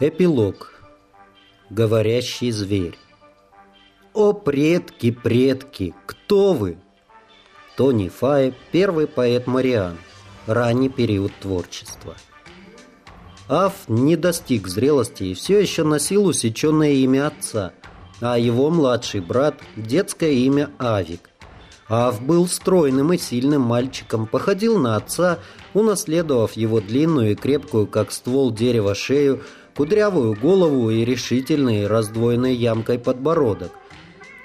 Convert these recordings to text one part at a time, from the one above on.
Эпилог. Говорящий зверь. О, предки, предки, кто вы? Тони Фай, первый поэт Мариан. Ранний период творчества. Аф не достиг зрелости и все еще носил усеченное имя отца, а его младший брат – детское имя Авик. Ав был стройным и сильным мальчиком, походил на отца, унаследовав его длинную и крепкую, как ствол дерева, шею, кудрявую голову и решительный, раздвоенный ямкой подбородок.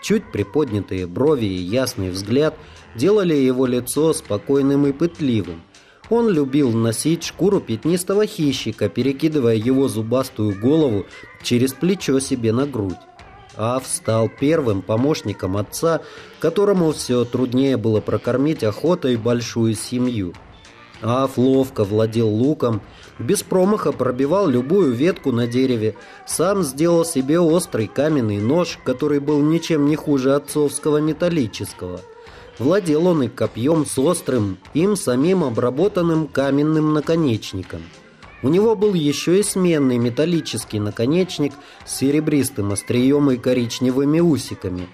Чуть приподнятые брови и ясный взгляд делали его лицо спокойным и пытливым. Он любил носить шкуру пятнистого хищника, перекидывая его зубастую голову через плечо себе на грудь. Ав стал первым помощником отца, которому все труднее было прокормить охотой большую семью. Аф ловко владел луком, без промаха пробивал любую ветку на дереве, сам сделал себе острый каменный нож, который был ничем не хуже отцовского металлического – Владел он и копьем с острым, им самим обработанным каменным наконечником. У него был еще и сменный металлический наконечник с серебристым острием и коричневыми усиками.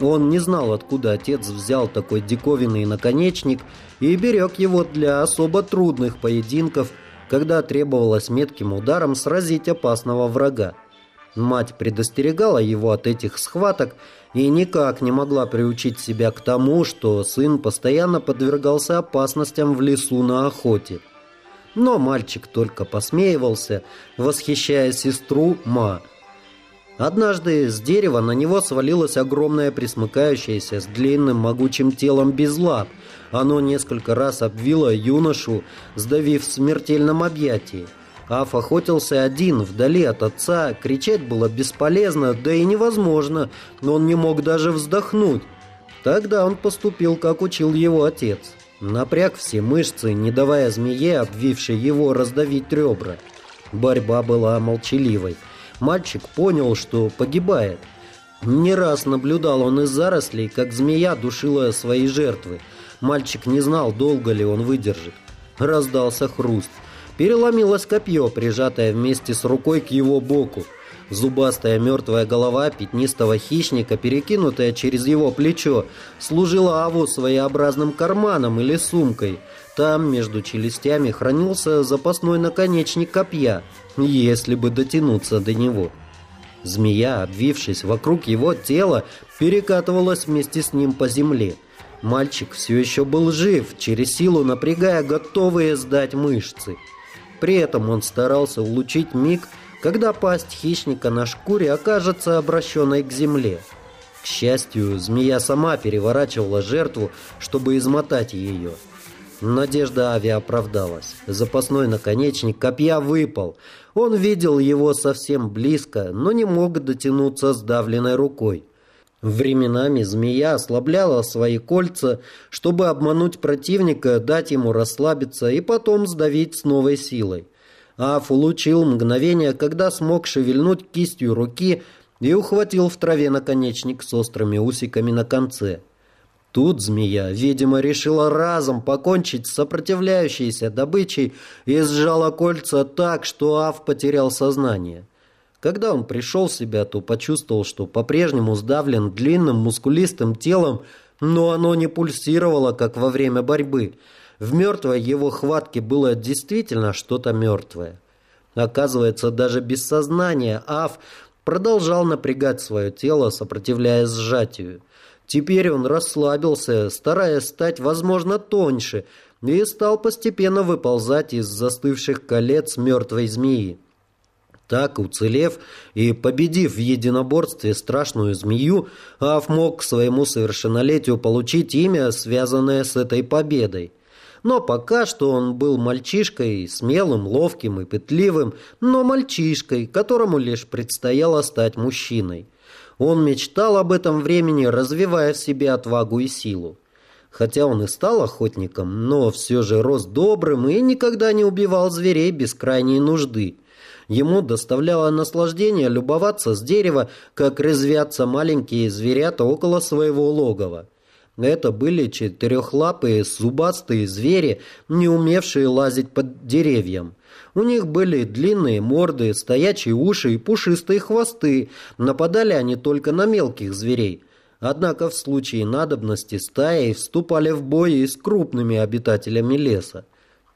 Он не знал, откуда отец взял такой диковинный наконечник и берег его для особо трудных поединков, когда требовалось метким ударом сразить опасного врага. Мать предостерегала его от этих схваток и никак не могла приучить себя к тому, что сын постоянно подвергался опасностям в лесу на охоте. Но мальчик только посмеивался, восхищая сестру Ма. Однажды с дерева на него свалилось огромное присмыкающееся с длинным могучим телом без лап. Оно несколько раз обвило юношу, сдавив в смертельном объятии. Аф охотился один, вдали от отца. Кричать было бесполезно, да и невозможно, но он не мог даже вздохнуть. Тогда он поступил, как учил его отец. Напряг все мышцы, не давая змее, обвившей его, раздавить ребра. Борьба была молчаливой. Мальчик понял, что погибает. Не раз наблюдал он из зарослей, как змея душила свои жертвы. Мальчик не знал, долго ли он выдержит. Раздался хруст. Переломилось копье, прижатое вместе с рукой к его боку. Зубастая мертвая голова пятнистого хищника, перекинутая через его плечо, служила Аву своеобразным карманом или сумкой. Там, между челюстями, хранился запасной наконечник копья, если бы дотянуться до него. Змея, обвившись вокруг его тела, перекатывалась вместе с ним по земле. Мальчик все еще был жив, через силу напрягая готовые сдать мышцы. При этом он старался улучшить миг, когда пасть хищника на шкуре окажется обращенной к земле. К счастью, змея сама переворачивала жертву, чтобы измотать ее. Надежда Ави оправдалась. Запасной наконечник копья выпал. Он видел его совсем близко, но не мог дотянуться сдавленной рукой. Временами змея ослабляла свои кольца, чтобы обмануть противника, дать ему расслабиться и потом сдавить с новой силой. Аф улучил мгновение, когда смог шевельнуть кистью руки и ухватил в траве наконечник с острыми усиками на конце. Тут змея, видимо, решила разом покончить с сопротивляющейся добычей и сжала кольца так, что Аф потерял сознание. Когда он пришел в себя, то почувствовал, что по-прежнему сдавлен длинным мускулистым телом, но оно не пульсировало, как во время борьбы. В мертвой его хватке было действительно что-то мертвое. Оказывается, даже без сознания Аф продолжал напрягать свое тело, сопротивляясь сжатию. Теперь он расслабился, стараясь стать, возможно, тоньше, и стал постепенно выползать из застывших колец мертвой змеи. Так, уцелев и победив в единоборстве страшную змею, Аф мог к своему совершеннолетию получить имя, связанное с этой победой. Но пока что он был мальчишкой, смелым, ловким и пытливым, но мальчишкой, которому лишь предстояло стать мужчиной. Он мечтал об этом времени, развивая в себе отвагу и силу. Хотя он и стал охотником, но все же рос добрым и никогда не убивал зверей без крайней нужды – Ему доставляло наслаждение любоваться с дерева, как резвятся маленькие зверята около своего логова. Это были четырехлапые зубастые звери, не умевшие лазить под деревьям. У них были длинные морды, стоячие уши и пушистые хвосты. Нападали они только на мелких зверей. Однако в случае надобности стаи вступали в бой и с крупными обитателями леса.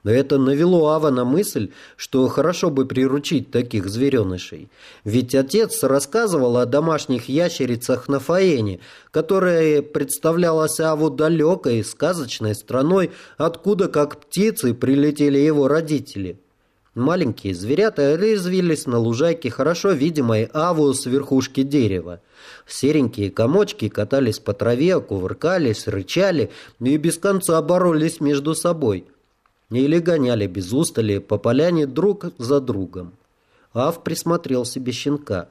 Это навело Ава на мысль, что хорошо бы приручить таких зверенышей. Ведь отец рассказывал о домашних ящерицах на Фаэне, которая представлялась Аву далекой, сказочной страной, откуда, как птицы, прилетели его родители. Маленькие зверята резвились на лужайке хорошо видимой Аву с верхушки дерева. Серенькие комочки катались по траве, кувыркались, рычали и без конца боролись между собой – или гоняли без устали по поляне друг за другом. Ав присмотрел себе щенка.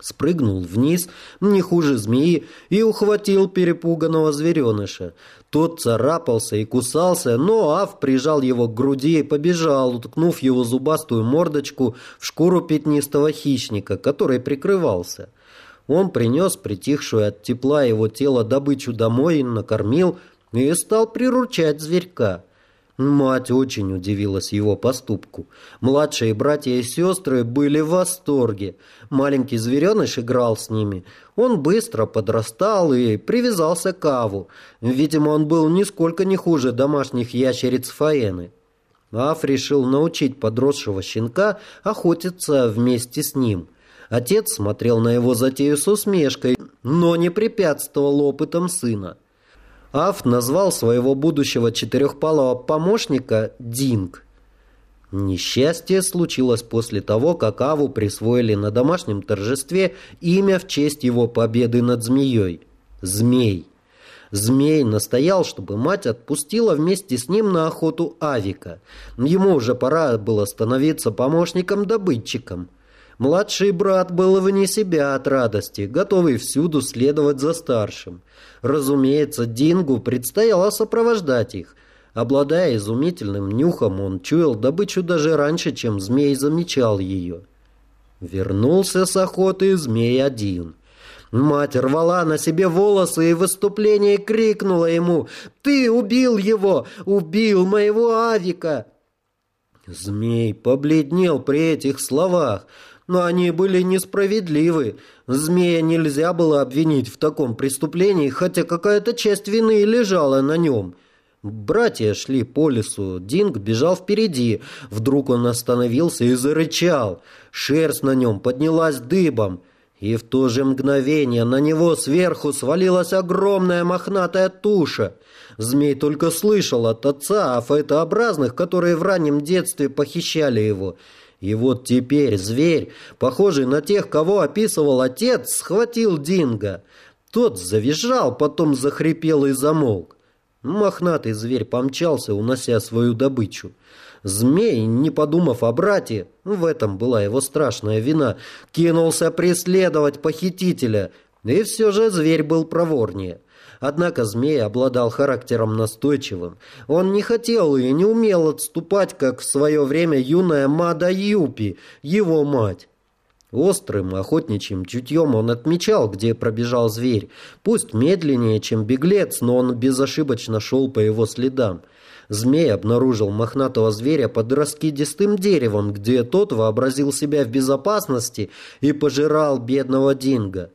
Спрыгнул вниз, не хуже змеи, и ухватил перепуганного звереныша. Тот царапался и кусался, но Ав прижал его к груди и побежал, уткнув его зубастую мордочку в шкуру пятнистого хищника, который прикрывался. Он принес притихшую от тепла его тела добычу домой, накормил и стал приручать зверька. Мать очень удивилась его поступку. Младшие братья и сестры были в восторге. Маленький звереныш играл с ними. Он быстро подрастал и привязался к Аву. Видимо, он был нисколько не хуже домашних ящериц Фаэны. Аф решил научить подросшего щенка охотиться вместе с ним. Отец смотрел на его затею с усмешкой, но не препятствовал опытам сына. Аф назвал своего будущего четырехпалого помощника Динг. Несчастье случилось после того, как Аву присвоили на домашнем торжестве имя в честь его победы над змеей – Змей. Змей настоял, чтобы мать отпустила вместе с ним на охоту Авика. Ему уже пора было становиться помощником-добытчиком – Младший брат был вне себя от радости, готовый всюду следовать за старшим. Разумеется, Дингу предстояло сопровождать их. Обладая изумительным нюхом, он чуял добычу даже раньше, чем змей замечал ее. Вернулся с охоты змей один. Мать рвала на себе волосы и в выступлении крикнула ему «Ты убил его! Убил моего Авика!» Змей побледнел при этих словах но они были несправедливы. Змея нельзя было обвинить в таком преступлении, хотя какая-то часть вины лежала на нем. Братья шли по лесу, Динг бежал впереди. Вдруг он остановился и зарычал. Шерсть на нем поднялась дыбом. И в то же мгновение на него сверху свалилась огромная мохнатая туша. Змей только слышал от отца о фейтообразных, которые в раннем детстве похищали его – и вот теперь зверь, похожий на тех, кого описывал отец, схватил Динго. Тот завизжал, потом захрипел и замолк. Мохнатый зверь помчался, унося свою добычу. Змей, не подумав о брате, в этом была его страшная вина, кинулся преследовать похитителя. И все же зверь был проворнее. Однако змей обладал характером настойчивым. Он не хотел и не умел отступать, как в свое время юная Мада Юпи, его мать. Острым охотничьим чутьем он отмечал, где пробежал зверь. Пусть медленнее, чем беглец, но он безошибочно шел по его следам. Змей обнаружил мохнатого зверя под раскидистым деревом, где тот вообразил себя в безопасности и пожирал бедного Динго.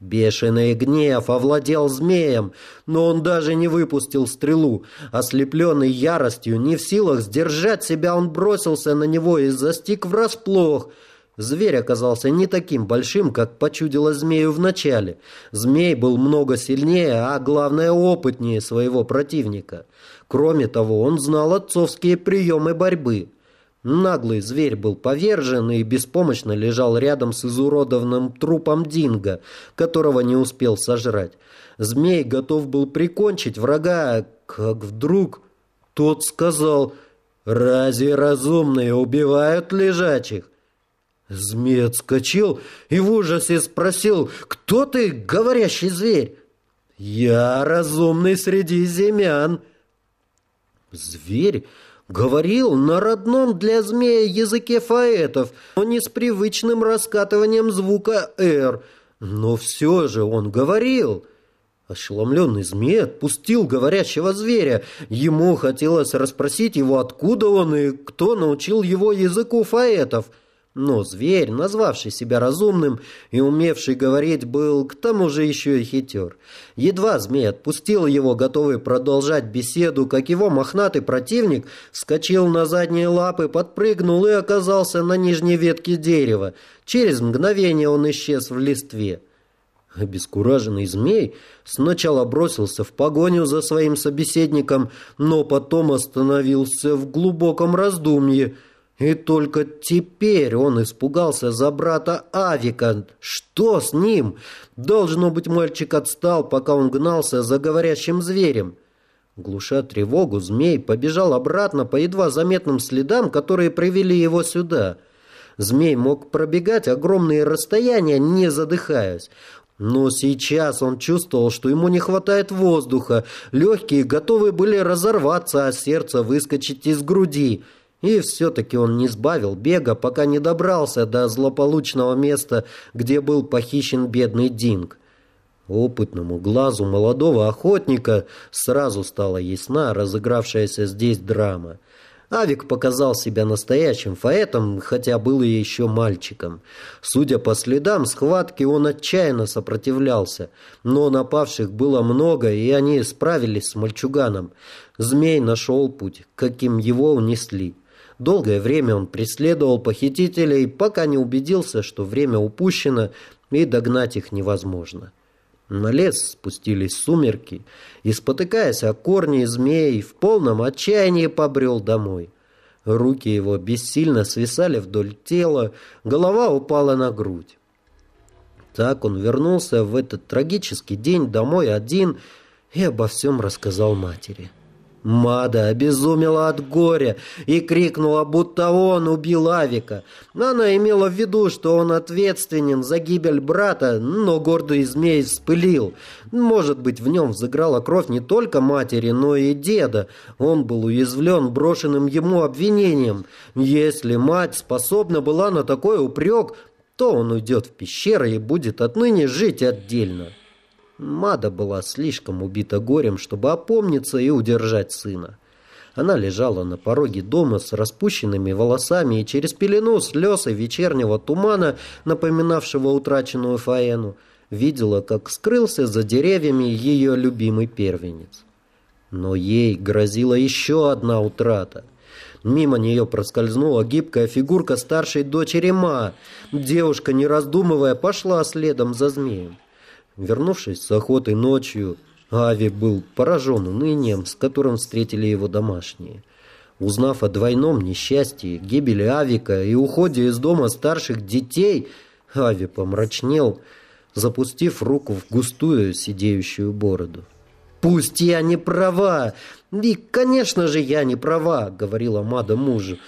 Бешеный гнев овладел змеем, но он даже не выпустил стрелу. Ослепленный яростью, не в силах сдержать себя, он бросился на него и застиг врасплох. Зверь оказался не таким большим, как почудило змею вначале. Змей был много сильнее, а главное опытнее своего противника. Кроме того, он знал отцовские приемы борьбы. Наглый зверь был повержен и беспомощно лежал рядом с изуродованным трупом Динго, которого не успел сожрать. Змей готов был прикончить врага, как вдруг тот сказал «Разве разумные убивают лежачих?» Змей отскочил и в ужасе спросил «Кто ты, говорящий зверь?» «Я разумный среди земян». Зверь Говорил на родном для змея языке фаэтов, но не с привычным раскатыванием звука «р». Но все же он говорил. Ошеломленный змей отпустил говорящего зверя. Ему хотелось расспросить его, откуда он и кто научил его языку фаэтов – но зверь, назвавший себя разумным и умевший говорить, был к тому же еще и хитер. Едва змей отпустил его, готовый продолжать беседу, как его мохнатый противник вскочил на задние лапы, подпрыгнул и оказался на нижней ветке дерева. Через мгновение он исчез в листве. Обескураженный змей сначала бросился в погоню за своим собеседником, но потом остановился в глубоком раздумье – и только теперь он испугался за брата Авика. Что с ним? Должно быть, мальчик отстал, пока он гнался за говорящим зверем. Глуша тревогу, змей побежал обратно по едва заметным следам, которые привели его сюда. Змей мог пробегать огромные расстояния, не задыхаясь. Но сейчас он чувствовал, что ему не хватает воздуха. Легкие готовы были разорваться, а сердце выскочить из груди – и все-таки он не сбавил бега, пока не добрался до злополучного места, где был похищен бедный Динг. Опытному глазу молодого охотника сразу стала ясна разыгравшаяся здесь драма. Авик показал себя настоящим фаэтом, хотя был и еще мальчиком. Судя по следам схватки, он отчаянно сопротивлялся, но напавших было много, и они справились с мальчуганом. Змей нашел путь, каким его унесли. Долгое время он преследовал похитителей, пока не убедился, что время упущено и догнать их невозможно. На лес спустились сумерки, и, спотыкаясь о корни змей, в полном отчаянии побрел домой. Руки его бессильно свисали вдоль тела, голова упала на грудь. Так он вернулся в этот трагический день домой один и обо всем рассказал матери. Мада обезумела от горя и крикнула, будто он убил Авика. Она имела в виду, что он ответственен за гибель брата, но гордый змей вспылил. Может быть, в нем взыграла кровь не только матери, но и деда. Он был уязвлен брошенным ему обвинением. Если мать способна была на такой упрек, то он уйдет в пещеры и будет отныне жить отдельно. Мада была слишком убита горем, чтобы опомниться и удержать сына. Она лежала на пороге дома с распущенными волосами и через пелену слез и вечернего тумана, напоминавшего утраченную Фаэну, видела, как скрылся за деревьями ее любимый первенец. Но ей грозила еще одна утрата. Мимо нее проскользнула гибкая фигурка старшей дочери Ма. Девушка, не раздумывая, пошла следом за змеем. Вернувшись с охоты ночью, Ави был поражен унынием, с которым встретили его домашние. Узнав о двойном несчастье, гибели Авика и уходе из дома старших детей, Ави помрачнел, запустив руку в густую сидеющую бороду. «Пусть я не права! И, конечно же, я не права!» — говорила Мада мужу.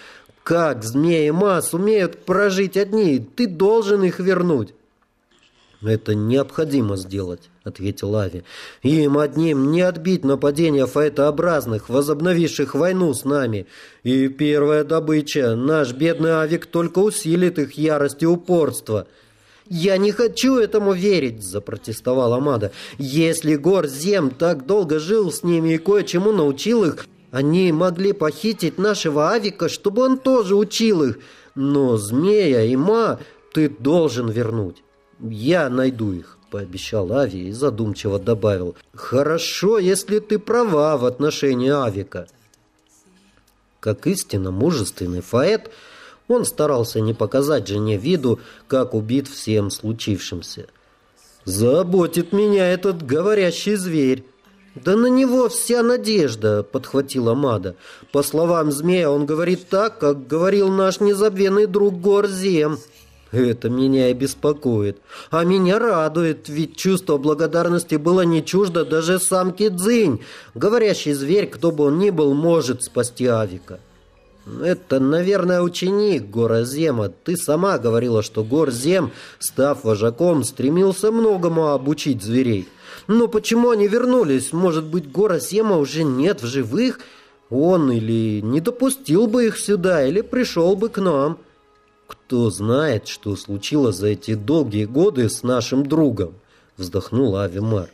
«Как змеи Ма сумеют прожить одни? Ты должен их вернуть!» «Это необходимо сделать», — ответил Ави. «Им одним не отбить нападения фаэтообразных, возобновивших войну с нами. И первая добыча, наш бедный Авик, только усилит их ярость и упорство». «Я не хочу этому верить», — запротестовала Мада. «Если Гор Зем так долго жил с ними и кое-чему научил их, они могли похитить нашего Авика, чтобы он тоже учил их. Но Змея и Ма ты должен вернуть». «Я найду их», — пообещал Ави и задумчиво добавил. «Хорошо, если ты права в отношении Авика». Как истинно мужественный фаэт, он старался не показать жене виду, как убит всем случившимся. «Заботит меня этот говорящий зверь». «Да на него вся надежда», — подхватила Мада. «По словам змея, он говорит так, как говорил наш незабвенный друг Горзем». Это меня и беспокоит. А меня радует, ведь чувство благодарности было не чуждо даже самке Дзынь. Говорящий зверь, кто бы он ни был, может спасти Авика. Это, наверное, ученик Горазема. Ты сама говорила, что Горзем, став вожаком, стремился многому обучить зверей. Но почему они вернулись? Может быть, Горазема уже нет в живых? Он или не допустил бы их сюда, или пришел бы к нам». «Кто знает, что случилось за эти долгие годы с нашим другом?» — вздохнул Авимар.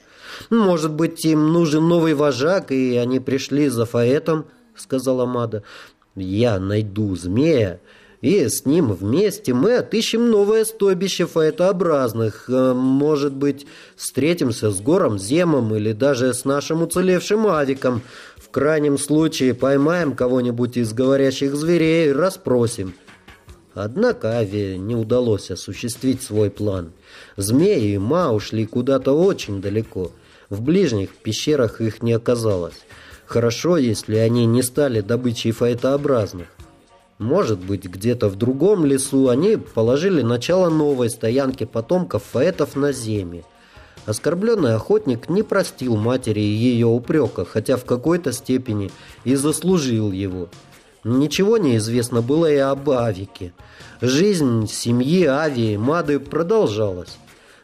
«Может быть, им нужен новый вожак, и они пришли за Фаэтом?» — сказала Мада. «Я найду змея, и с ним вместе мы отыщем новое стойбище фаэтообразных. Э, может быть, встретимся с Гором Земом или даже с нашим уцелевшим Авиком. В крайнем случае поймаем кого-нибудь из говорящих зверей и расспросим». Однако Аве не удалось осуществить свой план. Змеи и Ма ушли куда-то очень далеко. В ближних пещерах их не оказалось. Хорошо, если они не стали добычей фаэтообразных. Может быть, где-то в другом лесу они положили начало новой стоянки потомков фаэтов на земле. Оскорбленный охотник не простил матери ее упрека, хотя в какой-то степени и заслужил его. Ничего не известно было и об Авике. Жизнь семьи Ави и Мады продолжалась.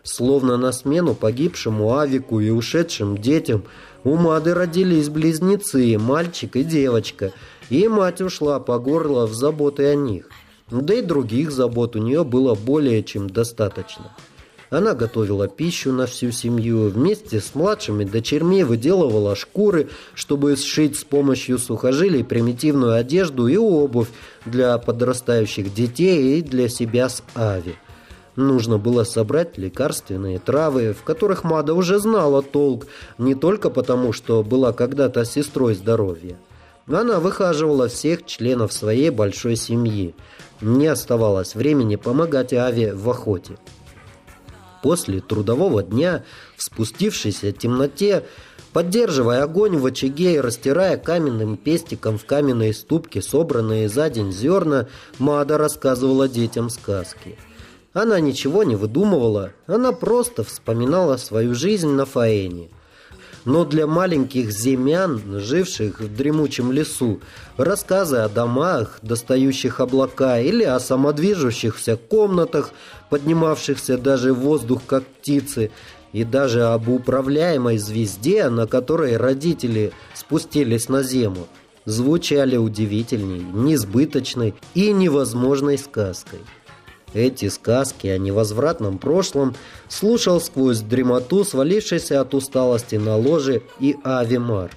Словно на смену погибшему Авику и ушедшим детям у Мады родились близнецы, мальчик и девочка, и мать ушла по горло в заботы о них. Да и других забот у нее было более чем достаточно. Она готовила пищу на всю семью, вместе с младшими дочерьми выделывала шкуры, чтобы сшить с помощью сухожилий примитивную одежду и обувь для подрастающих детей и для себя с Ави. Нужно было собрать лекарственные травы, в которых Мада уже знала толк, не только потому, что была когда-то сестрой здоровья. Она выхаживала всех членов своей большой семьи. Не оставалось времени помогать Аве в охоте. После трудового дня, в спустившейся темноте, поддерживая огонь в очаге и растирая каменным пестиком в каменной ступке собранные за день зерна, Мада рассказывала детям сказки. Она ничего не выдумывала, она просто вспоминала свою жизнь на Фаэне – но для маленьких земян, живших в дремучем лесу, рассказы о домах, достающих облака, или о самодвижущихся комнатах, поднимавшихся даже в воздух, как птицы, и даже об управляемой звезде, на которой родители спустились на землю, звучали удивительней, несбыточной и невозможной сказкой. Эти сказки о невозвратном прошлом слушал сквозь дремоту, свалившийся от усталости на ложе и Авимар.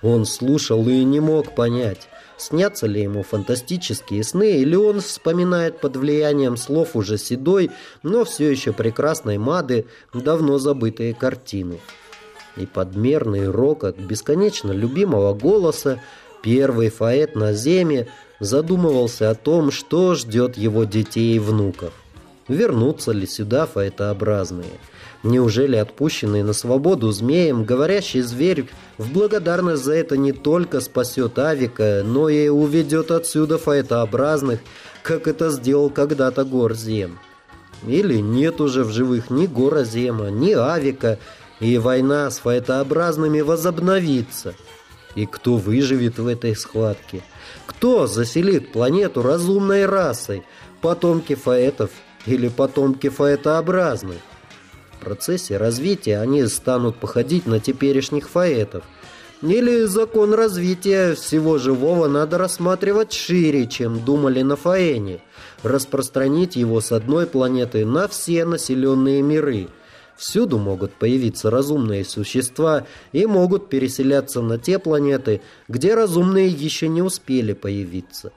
Он слушал и не мог понять, снятся ли ему фантастические сны, или он вспоминает под влиянием слов уже седой, но все еще прекрасной Мады давно забытые картины. И подмерный рокот бесконечно любимого голоса, первый фаэт на земе – задумывался о том, что ждет его детей и внуков. Вернутся ли сюда фаэтообразные? Неужели отпущенный на свободу змеем, говорящий зверь в благодарность за это не только спасет Авика, но и уведет отсюда фаэтообразных, как это сделал когда-то Горзем? Или нет уже в живых ни Горозема, ни Авика, и война с фаэтообразными возобновится? И кто выживет в этой схватке? Кто заселит планету разумной расой, потомки фаэтов или потомки фаэтообразных? В процессе развития они станут походить на теперешних фаэтов. Или закон развития всего живого надо рассматривать шире, чем думали на Фаэне, распространить его с одной планеты на все населенные миры – Всюду могут появиться разумные существа и могут переселяться на те планеты, где разумные еще не успели появиться.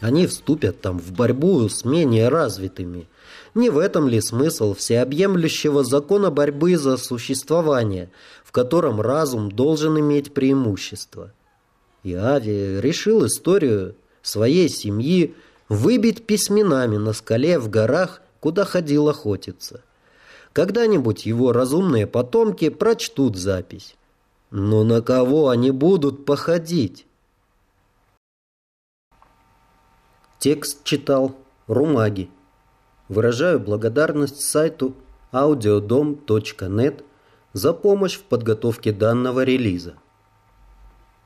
Они вступят там в борьбу с менее развитыми. Не в этом ли смысл всеобъемлющего закона борьбы за существование, в котором разум должен иметь преимущество? И Ави решил историю своей семьи выбить письменами на скале в горах, куда ходил охотиться. Когда-нибудь его разумные потомки прочтут запись. Но на кого они будут походить? Текст читал Румаги. Выражаю благодарность сайту audiodom.net за помощь в подготовке данного релиза.